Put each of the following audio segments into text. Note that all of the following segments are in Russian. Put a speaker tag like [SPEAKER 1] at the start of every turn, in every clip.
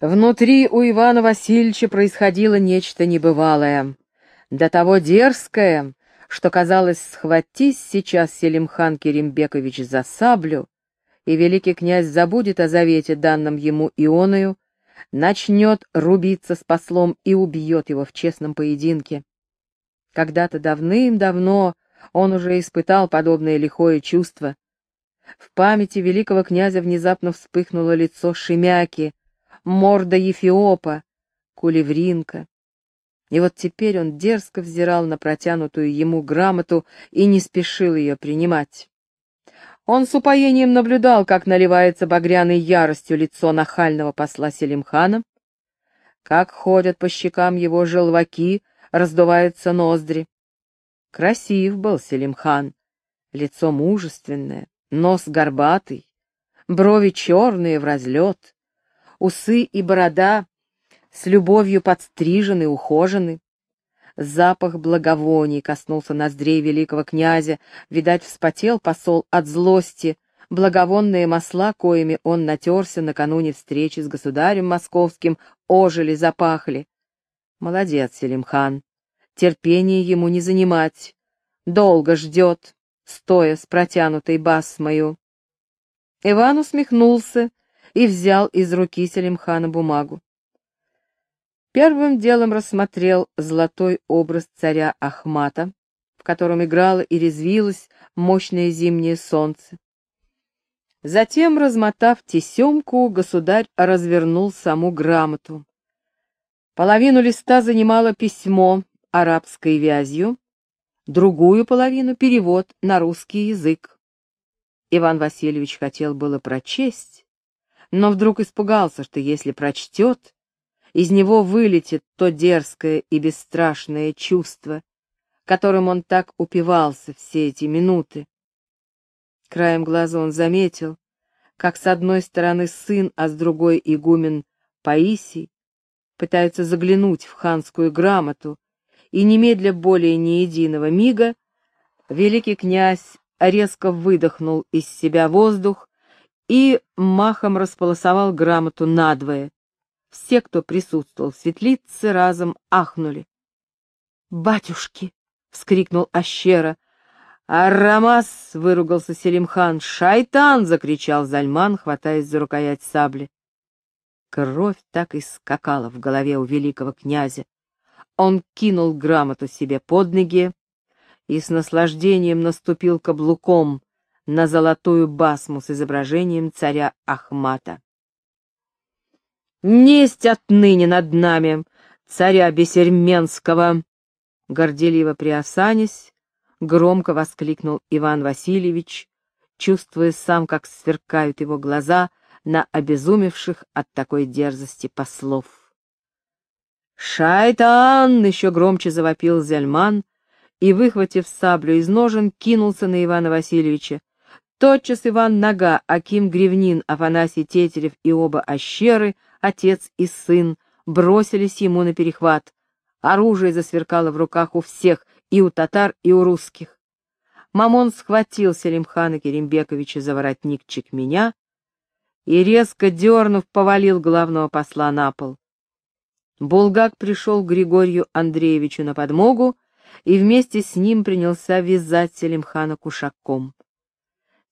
[SPEAKER 1] Внутри у Ивана Васильевича происходило нечто небывалое, до того дерзкое, что казалось, схватись сейчас Селимхан Керимбекович за саблю, и великий князь забудет о завете, данном ему Ионою, начнет рубиться с послом и убьет его в честном поединке. Когда-то давным-давно он уже испытал подобное лихое чувство. В памяти великого князя внезапно вспыхнуло лицо Шемяки, морда Ефиопа, кулевринка. И вот теперь он дерзко взирал на протянутую ему грамоту и не спешил ее принимать. Он с упоением наблюдал, как наливается багряной яростью лицо нахального посла Селимхана, как ходят по щекам его желваки, раздуваются ноздри. Красив был Селимхан, лицо мужественное, нос горбатый, брови черные в разлет, усы и борода с любовью подстрижены, ухожены. Запах благовоний коснулся ноздрей великого князя, видать, вспотел посол от злости, благовонные масла, коими он натерся накануне встречи с государем московским, ожили, запахли. Молодец, Селимхан, терпение ему не занимать, долго ждет, стоя с протянутой басмою. Иван усмехнулся и взял из руки Селимхана бумагу. Первым делом рассмотрел золотой образ царя Ахмата, в котором играло и резвилось мощное зимнее солнце. Затем, размотав тесемку, государь развернул саму грамоту. Половину листа занимало письмо арабской вязью, другую половину — перевод на русский язык. Иван Васильевич хотел было прочесть, но вдруг испугался, что если прочтет, из него вылетит то дерзкое и бесстрашное чувство, которым он так упивался все эти минуты. Краем глаза он заметил, как с одной стороны сын, а с другой игумен Паисий пытаются заглянуть в ханскую грамоту, и немедля более ни единого мига великий князь резко выдохнул из себя воздух и махом располосовал грамоту надвое. Все, кто присутствовал в светлице, разом ахнули. «Батюшки!» — вскрикнул Ащера. «Арамас!» — выругался Селимхан. «Шайтан!» — закричал Зальман, хватаясь за рукоять сабли. Кровь так и скакала в голове у великого князя. Он кинул грамоту себе под ноги и с наслаждением наступил каблуком на золотую басму с изображением царя Ахмата. «Несть отныне над нами, царя Бесерменского!» Горделиво приосанясь, громко воскликнул Иван Васильевич, чувствуя сам, как сверкают его глаза на обезумевших от такой дерзости послов. «Шайтан!» — еще громче завопил Зельман и, выхватив саблю из ножен, кинулся на Ивана Васильевича, Тотчас Иван Нога, Аким Гривнин, Афанасий Тетерев и оба ощеры, отец и сын, бросились ему на перехват. Оружие засверкало в руках у всех, и у татар, и у русских. Мамон схватил Селимхана Керимбековича за воротникчик меня и, резко дернув, повалил главного посла на пол. Булгак пришел к Григорию Андреевичу на подмогу и вместе с ним принялся вязать Селимхана кушаком.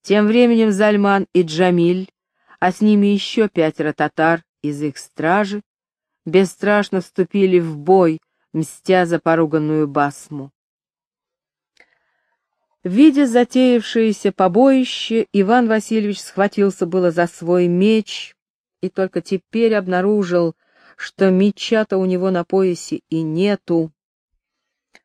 [SPEAKER 1] Тем временем Зальман и Джамиль, а с ними еще пятеро татар из их стражи, бесстрашно вступили в бой, мстя за поруганную басму. Видя затеявшееся побоище, Иван Васильевич схватился было за свой меч и только теперь обнаружил, что меча-то у него на поясе и нету.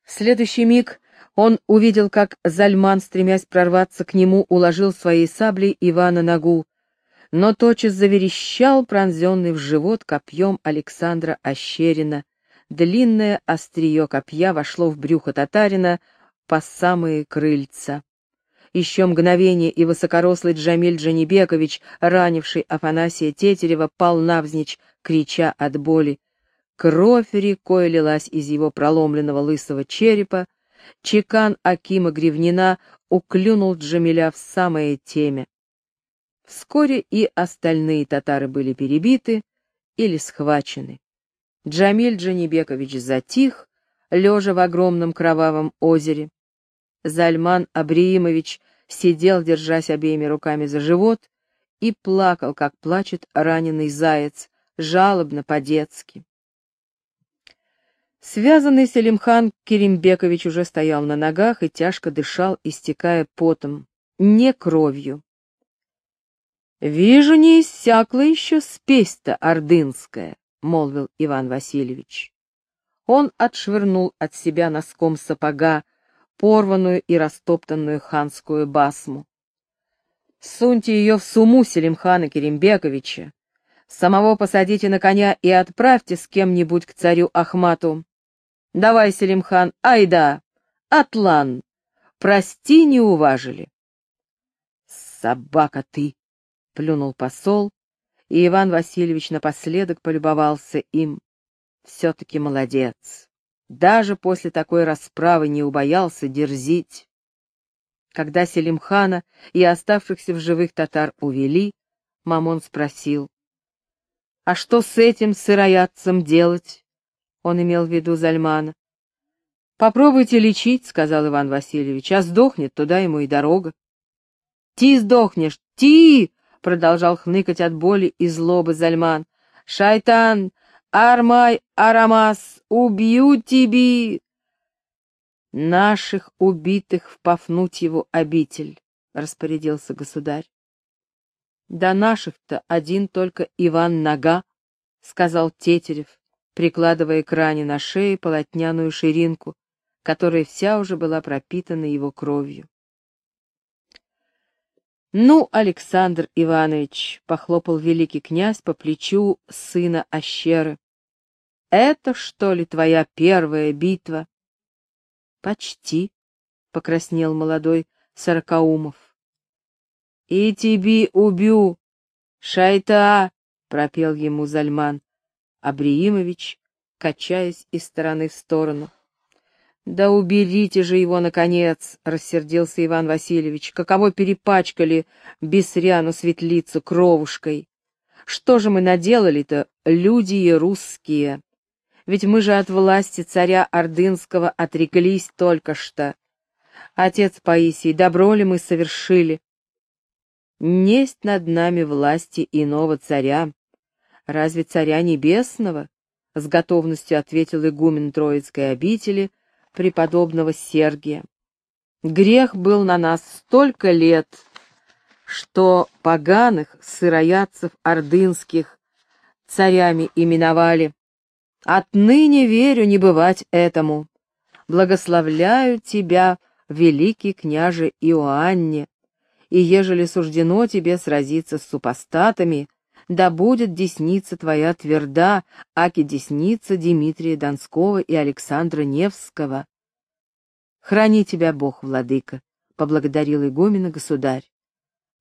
[SPEAKER 1] В следующий миг он увидел, как Зальман, стремясь прорваться к нему, уложил своей саблей Ивана ногу, но тотчас заверещал, пронзенный в живот копьем Александра Ощерина. Длинное острие копья вошло в брюхо татарина по самые крыльца. Еще мгновение, и высокорослый Джамиль Джанибекович, ранивший Афанасия Тетерева, пал навзничь, крича от боли. Кровь рекой лилась из его проломленного лысого черепа, чекан Акима Гривнина уклюнул Джамиля в самое темя. Вскоре и остальные татары были перебиты, или схвачены. Джамиль Джанибекович затих, лежа в огромном кровавом озере. Зальман Абриимович сидел, держась обеими руками за живот, и плакал, как плачет раненый заяц, жалобно по-детски. Связанный Селимхан Керимбекович уже стоял на ногах и тяжко дышал, истекая потом, не кровью. «Вижу, не иссякла еще спесь-то ордынская», — молвил Иван Васильевич. Он отшвырнул от себя носком сапога порванную и растоптанную ханскую басму. Суньте ее в суму Селимхана Керимбековича, самого посадите на коня и отправьте с кем-нибудь к царю Ахмату. Давай, Селимхан, айда, Атлан, прости, не уважили. Собака ты, плюнул посол, и Иван Васильевич напоследок полюбовался им. Все-таки молодец. Даже после такой расправы не убоялся дерзить. Когда Селимхана и оставшихся в живых татар увели, Мамон спросил, «А что с этим сыроядцем делать?» Он имел в виду Зальмана. «Попробуйте лечить», — сказал Иван Васильевич, — «а сдохнет, туда ему и дорога». «Ти сдохнешь, ти!» — продолжал хныкать от боли и злобы Зальман. «Шайтан! Армай Арамас! Убью тебя!» «Наших убитых в Пафнутьеву обитель», — распорядился государь. «Да наших-то один только Иван Нога», — сказал Тетерев, прикладывая к ране на шее полотняную ширинку, которая вся уже была пропитана его кровью. «Ну, Александр Иванович», — похлопал великий князь по плечу сына Ащеры, — «это, что ли, твоя первая битва?» «Почти», — покраснел молодой Сорокаумов. «И тебе убью, шайта!» — пропел ему Зальман Абриимович, качаясь из стороны в сторону. «Да уберите же его, наконец!» — рассердился Иван Васильевич. «Каково перепачкали Бесряну светлицу кровушкой! Что же мы наделали-то, люди русские?» Ведь мы же от власти царя Ордынского отреклись только что. Отец Паисий, добро ли мы совершили? Несть над нами власти иного царя. Разве царя небесного? С готовностью ответил игумен Троицкой обители преподобного Сергия. Грех был на нас столько лет, что поганых сыроядцев ордынских царями именовали, Отныне верю не бывать этому. Благословляю тебя, великий княже Иоанне, и ежели суждено тебе сразиться с супостатами, да будет десница твоя тверда, аки десница Дмитрия Донского и Александра Невского. Храни тебя Бог, владыка, — поблагодарил игумена государь.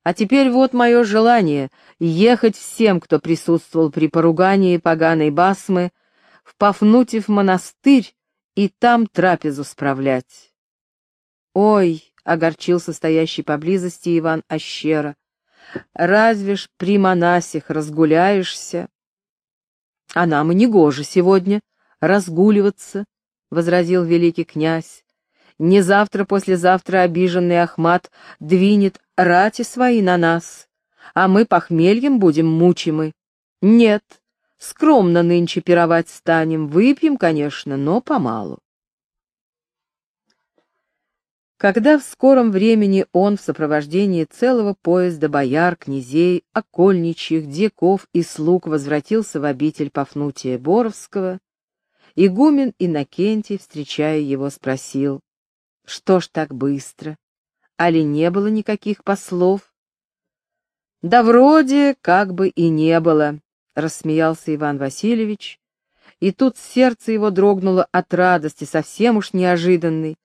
[SPEAKER 1] А теперь вот мое желание — ехать всем, кто присутствовал при поругании поганой басмы, в Пафнутьев монастырь и там трапезу справлять. Ой, — огорчился стоящий поблизости Иван Ощера, — разве ж при монасях разгуляешься? — А нам и не гоже сегодня разгуливаться, — возразил великий князь. Не завтра-послезавтра обиженный Ахмат двинет рати свои на нас, а мы похмельем будем мучимы. Нет, Скромно нынче пировать станем, выпьем, конечно, но помалу. Когда в скором времени он в сопровождении целого поезда бояр, князей, окольничьих, дьяков и слуг возвратился в обитель Пафнутия Боровского, игумен Иннокентий, встречая его, спросил, «Что ж так быстро? Али не было никаких послов?» «Да вроде как бы и не было», рассмеялся Иван Васильевич, и тут сердце его дрогнуло от радости, совсем уж неожиданной.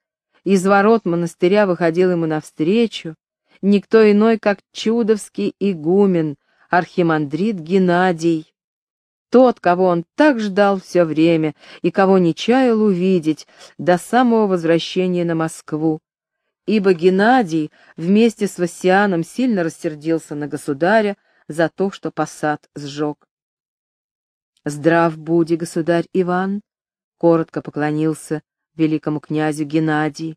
[SPEAKER 1] Из ворот монастыря выходил ему навстречу никто иной, как чудовский игумен, архимандрит Геннадий. Тот, кого он так ждал все время и кого не чаял увидеть до самого возвращения на Москву. Ибо Геннадий вместе с Васианом сильно рассердился на государя за то, что посад сжег. Здрав буди, государь Иван, — коротко поклонился великому князю Геннадий.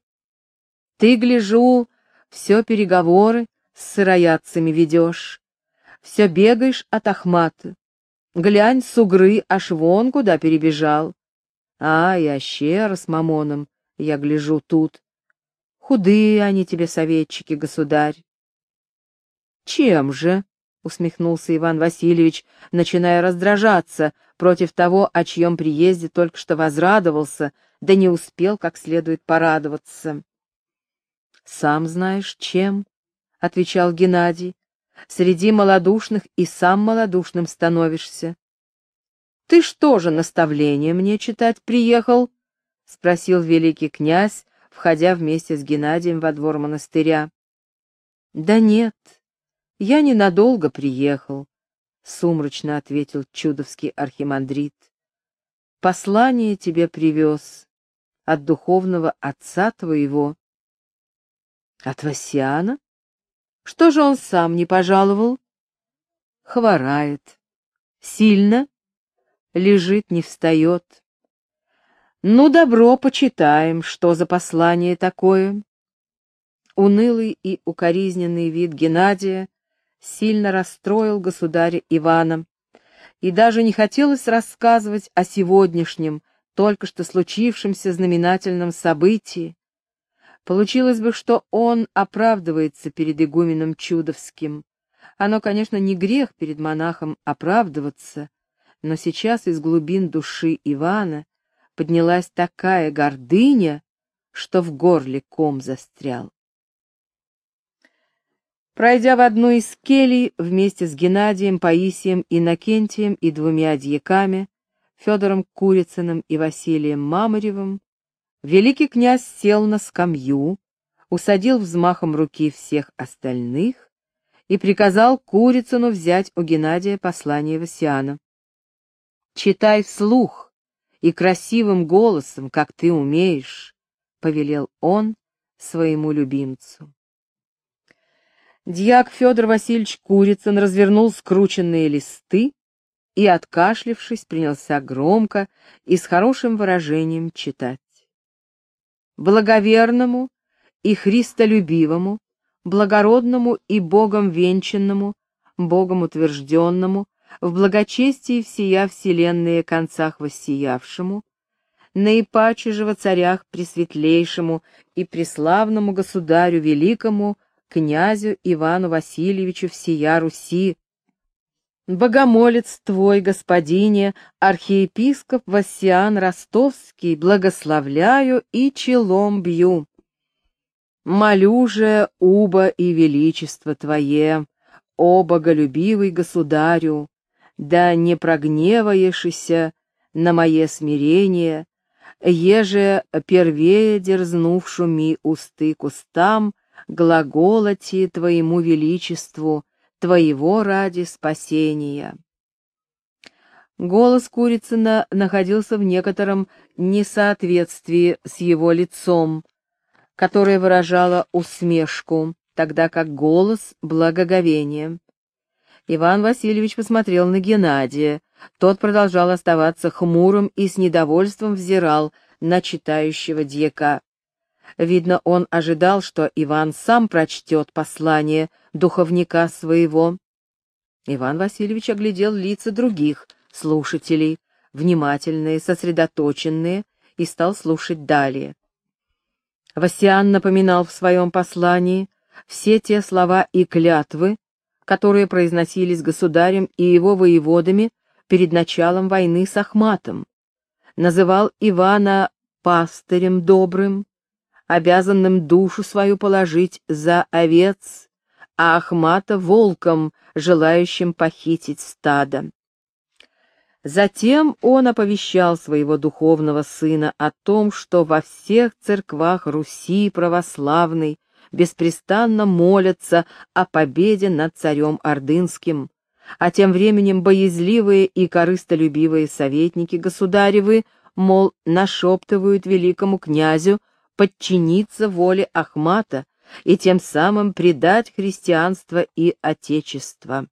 [SPEAKER 1] Ты, гляжу, все переговоры с сыроядцами ведешь, все бегаешь от Ахмата. Глянь, с угры аж вон куда перебежал. А, и Ащера с Мамоном, я гляжу тут. Худые они тебе, советчики, государь. Чем же? — усмехнулся Иван Васильевич, начиная раздражаться против того, о чьем приезде только что возрадовался, да не успел как следует порадоваться. «Сам знаешь, чем?» — отвечал Геннадий. «Среди малодушных и сам малодушным становишься». «Ты что же наставление мне читать приехал?» — спросил великий князь, входя вместе с Геннадием во двор монастыря. «Да нет, я ненадолго приехал», — сумрачно ответил чудовский архимандрит. «Послание тебе привез от духовного отца твоего». От Васяна? Что же он сам не пожаловал? Хворает. Сильно? Лежит, не встает. Ну, добро, почитаем, что за послание такое. Унылый и укоризненный вид Геннадия сильно расстроил государя Ивана, и даже не хотелось рассказывать о сегодняшнем, только что случившемся знаменательном событии, Получилось бы, что он оправдывается перед игуменом Чудовским. Оно, конечно, не грех перед монахом оправдываться, но сейчас из глубин души Ивана поднялась такая гордыня, что в горле ком застрял. Пройдя в одну из келий вместе с Геннадием, Паисием, Иннокентием и двумя дьяками, Федором Курицыным и Василием Мамаревым, Великий князь сел на скамью, усадил взмахом руки всех остальных и приказал Курицыну взять у Геннадия послание Васиана. «Читай вслух и красивым голосом, как ты умеешь», — повелел он своему любимцу. Дьяк Федор Васильевич Курицын развернул скрученные листы и, откашлившись, принялся громко и с хорошим выражением читать. Благоверному и христолюбивому, благородному и Богом венчанному, Богом утвержденному, в благочестии всея вселенные концах воссиявшему, наипаче же во царях пресветлейшему и преславному государю великому, князю Ивану Васильевичу всея Руси, Богомолец твой, господине, архиепископ Васиан Ростовский, благословляю и челом бью. Молю же уба и величество твое, о боголюбивый государю, да не прогневаешься на мое смирение, еже первее дерзнувшу ми усты кустам, глаголоти твоему величеству, твоего ради спасения. Голос Курицына находился в некотором несоответствии с его лицом, которое выражало усмешку, тогда как голос — благоговение. Иван Васильевич посмотрел на Геннадия. Тот продолжал оставаться хмурым и с недовольством взирал на читающего дьяка. Видно, он ожидал, что Иван сам прочтет послание духовника своего. Иван Васильевич оглядел лица других слушателей, внимательные, сосредоточенные, и стал слушать далее. Васиан напоминал в своем послании все те слова и клятвы, которые произносились государем и его воеводами перед началом войны с Ахматом. Называл Ивана пастырем добрым, обязанным душу свою положить за овец, а Ахмата — волком, желающим похитить стадо. Затем он оповещал своего духовного сына о том, что во всех церквах Руси православной беспрестанно молятся о победе над царем Ордынским, а тем временем боязливые и корыстолюбивые советники государевы, мол, нашептывают великому князю подчиниться воле Ахмата и тем самым предать христианство и отечество.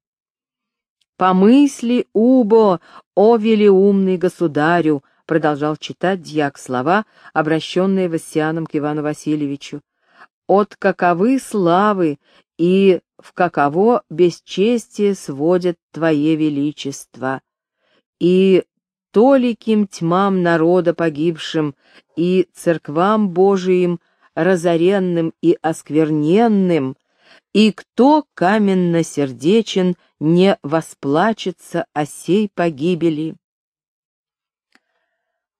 [SPEAKER 1] «Помысли, Убо, о велиумный государю!» продолжал читать дьяк слова, обращенные Васяном к Ивану Васильевичу. «От каковы славы и в каково бесчестие сводят Твое Величество, и толиким тьмам народа погибшим, и церквам Божиим разоренным и оскверненным, и кто каменно-сердечен не восплачется о сей погибели.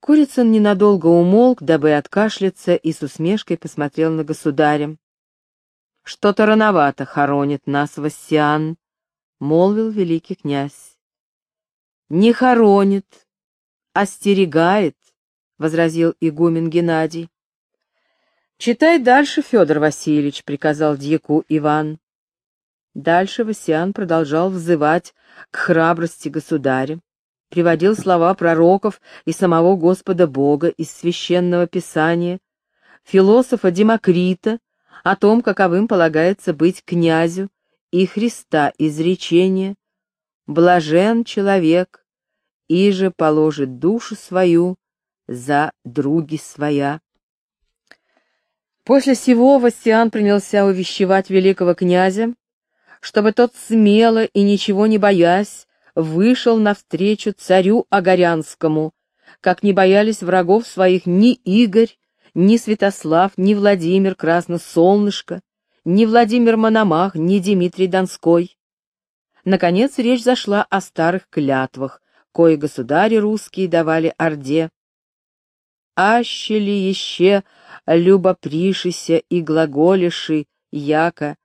[SPEAKER 1] Курицын ненадолго умолк, дабы откашляться, и с усмешкой посмотрел на государя. «Что-то рановато хоронит нас Вассиан», — молвил великий князь. «Не хоронит, остерегает», — возразил игумен Геннадий. «Читай дальше, Федор Васильевич», — приказал дьяку Иван. Дальше Васиан продолжал взывать к храбрости государя, приводил слова пророков и самого Господа Бога из священного писания, философа Демокрита, о том, каковым полагается быть князю, и Христа изречение «Блажен человек, и же положит душу свою за други своя». После сего Вастиан принялся увещевать великого князя, чтобы тот смело и ничего не боясь вышел навстречу царю Огорянскому, как не боялись врагов своих ни Игорь, ни Святослав, ни Владимир Красносолнышко, ни Владимир Мономах, ни Дмитрий Донской. Наконец речь зашла о старых клятвах, кои государи русские давали Орде. «Аще ли еще любопришися и глаголиши, яко,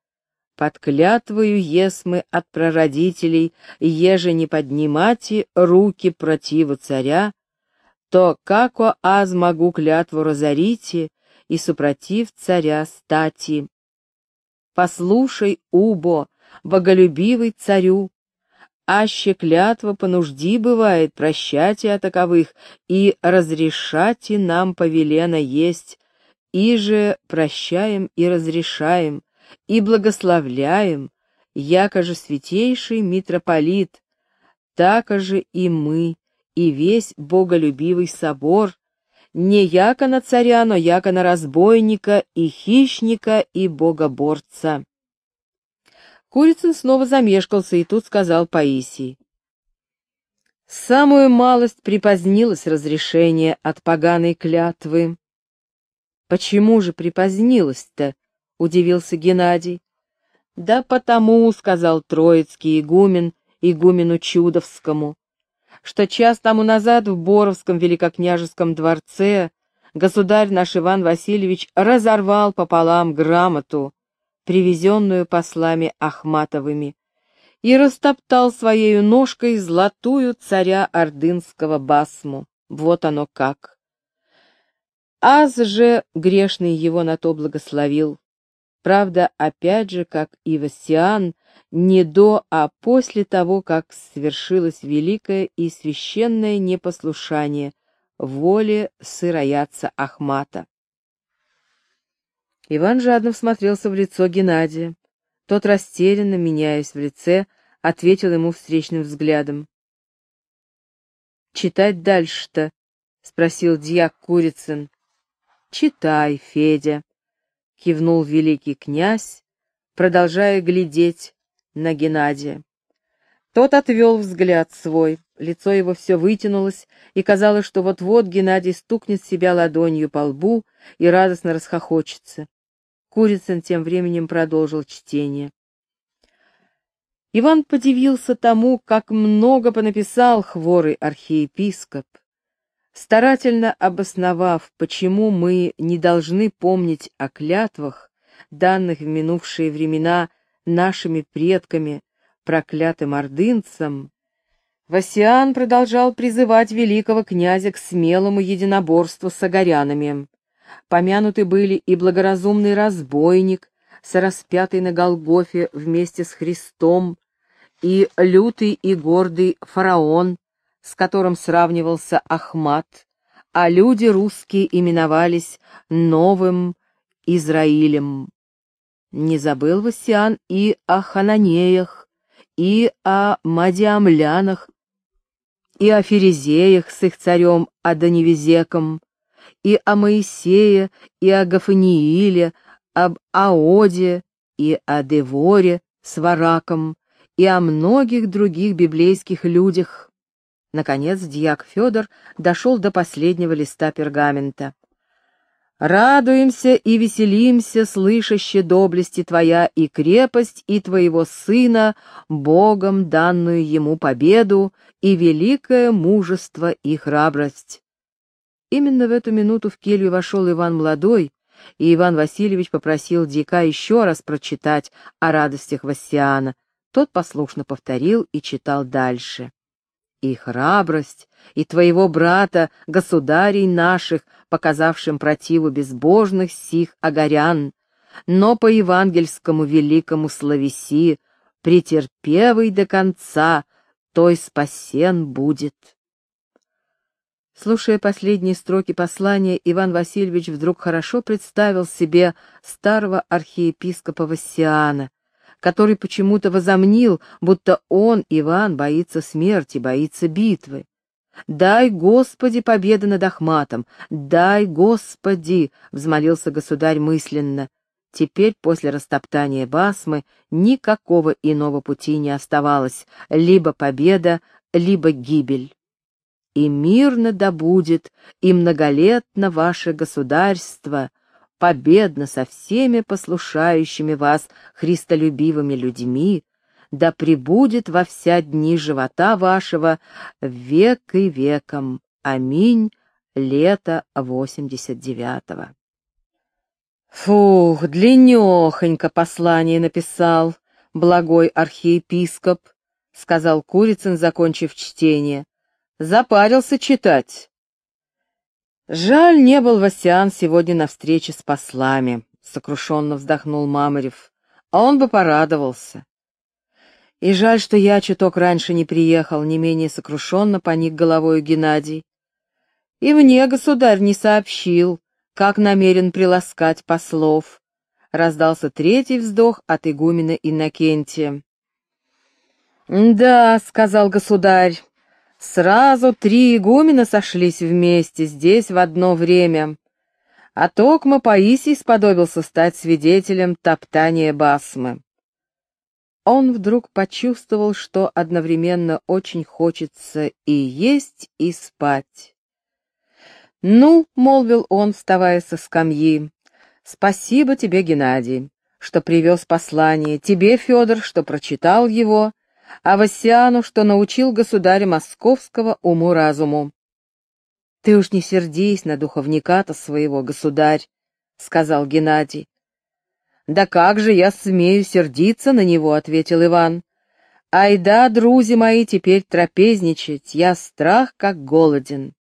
[SPEAKER 1] под клятвою есмы от прародителей, еже не поднимати руки противу царя, то како аз могу клятву разорите и супротив царя стати. Послушай, Убо, боголюбивый царю, аще клятва по нужди бывает, прощайте о таковых, и разрешайте нам повелено есть, и же прощаем и разрешаем, и благословляем, яко же святейший митрополит, так же и мы, и весь боголюбивый собор, не яко на царя, но яко на разбойника и хищника и богоборца. Курицын снова замешкался и тут сказал Паисий. Самую малость припозднилось разрешение от поганой клятвы. Почему же припозднилось-то? удивился Геннадий. Да потому, сказал Троицкий игумен игумену Чудовскому, что час тому назад в Боровском великокняжеском дворце государь наш Иван Васильевич разорвал пополам грамоту, привезенную послами Ахматовыми, и растоптал своею ножкой золотую царя ордынского басму. Вот оно как. Аз же грешный его на то благословил. Правда, опять же, как и Васиан, не до, а после того, как свершилось великое и священное непослушание воле сыроядца Ахмата. Иван жадно всмотрелся в лицо Геннадия. Тот, растерянно меняясь в лице, ответил ему встречным взглядом. «Читать дальше-то?» — спросил дьяк Курицын. «Читай, Федя», — кивнул великий князь, продолжая глядеть на Геннадия. Тот отвел взгляд свой, лицо его все вытянулось, и казалось, что вот-вот Геннадий стукнет себя ладонью по лбу и радостно расхохочется. Курицын тем временем продолжил чтение. Иван подивился тому, как много понаписал хворый архиепископ старательно обосновав, почему мы не должны помнить о клятвах, данных в минувшие времена нашими предками, проклятым ордынцам, Васиан продолжал призывать великого князя к смелому единоборству с огорянами. Помянуты были и благоразумный разбойник, распятой на Голгофе вместе с Христом, и лютый и гордый фараон, с которым сравнивался Ахмат, а люди русские именовались Новым Израилем. Не забыл Васиан и о Хананеях, и о Мадиамлянах, и о Ферезеях с их царем Адоневизеком, и о Моисее, и о Гафанииле, об Аоде, и о Деворе с Вараком, и о многих других библейских людях. Наконец дьяк Федор дошел до последнего листа пергамента. Радуемся и веселимся, слышаще доблести Твоя и крепость и Твоего Сына, Богом данную Ему победу и великое мужество и храбрость. Именно в эту минуту в келью вошел Иван Молодой, и Иван Васильевич попросил дьяка еще раз прочитать о радостях Вассиана. Тот послушно повторил и читал дальше и храбрость, и твоего брата, государей наших, показавшим противу безбожных сих огорян, но по евангельскому великому словеси, претерпевый до конца, той спасен будет. Слушая последние строки послания, Иван Васильевич вдруг хорошо представил себе старого архиепископа Вассиана, который почему-то возомнил, будто он, Иван, боится смерти, боится битвы. «Дай, Господи, победы над Ахматом! Дай, Господи!» — взмолился государь мысленно. Теперь, после растоптания Басмы, никакого иного пути не оставалось, либо победа, либо гибель. «И мирно да будет, и многолетно ваше государство!» победно со всеми послушающими вас христолюбивыми людьми, да пребудет во вся дни живота вашего век и веком. Аминь. Лето восемьдесят девятого. Фух, длиннехонько послание написал, благой архиепископ, — сказал Курицын, закончив чтение. Запарился читать. Жаль, не был Васян сегодня на встрече с послами, сокрушенно вздохнул Мамарев, а он бы порадовался. И жаль, что я чуток раньше не приехал, не менее сокрушенно поник головою Геннадий. И мне государь не сообщил, как намерен приласкать послов. Раздался третий вздох от игумена Иннокентия. «Да», — сказал государь, Сразу три игумена сошлись вместе здесь в одно время. А Токма Паисий сподобился стать свидетелем топтания Басмы. Он вдруг почувствовал, что одновременно очень хочется и есть, и спать. «Ну», — молвил он, вставая со скамьи, — «спасибо тебе, Геннадий, что привез послание, тебе, Федор, что прочитал его, а Васяну, что научил государя московского уму-разуму. — Ты уж не сердись на духовника-то своего, государь, — сказал Геннадий. — Да как же я смею сердиться на него, — ответил Иван. — Айда, друзья мои, теперь трапезничать, я страх как голоден.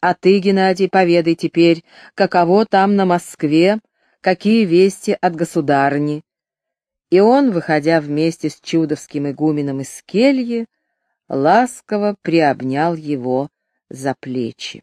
[SPEAKER 1] А ты, Геннадий, поведай теперь, каково там на Москве, какие вести от государни и он, выходя вместе с чудовским игуменом из кельи, ласково приобнял его за плечи.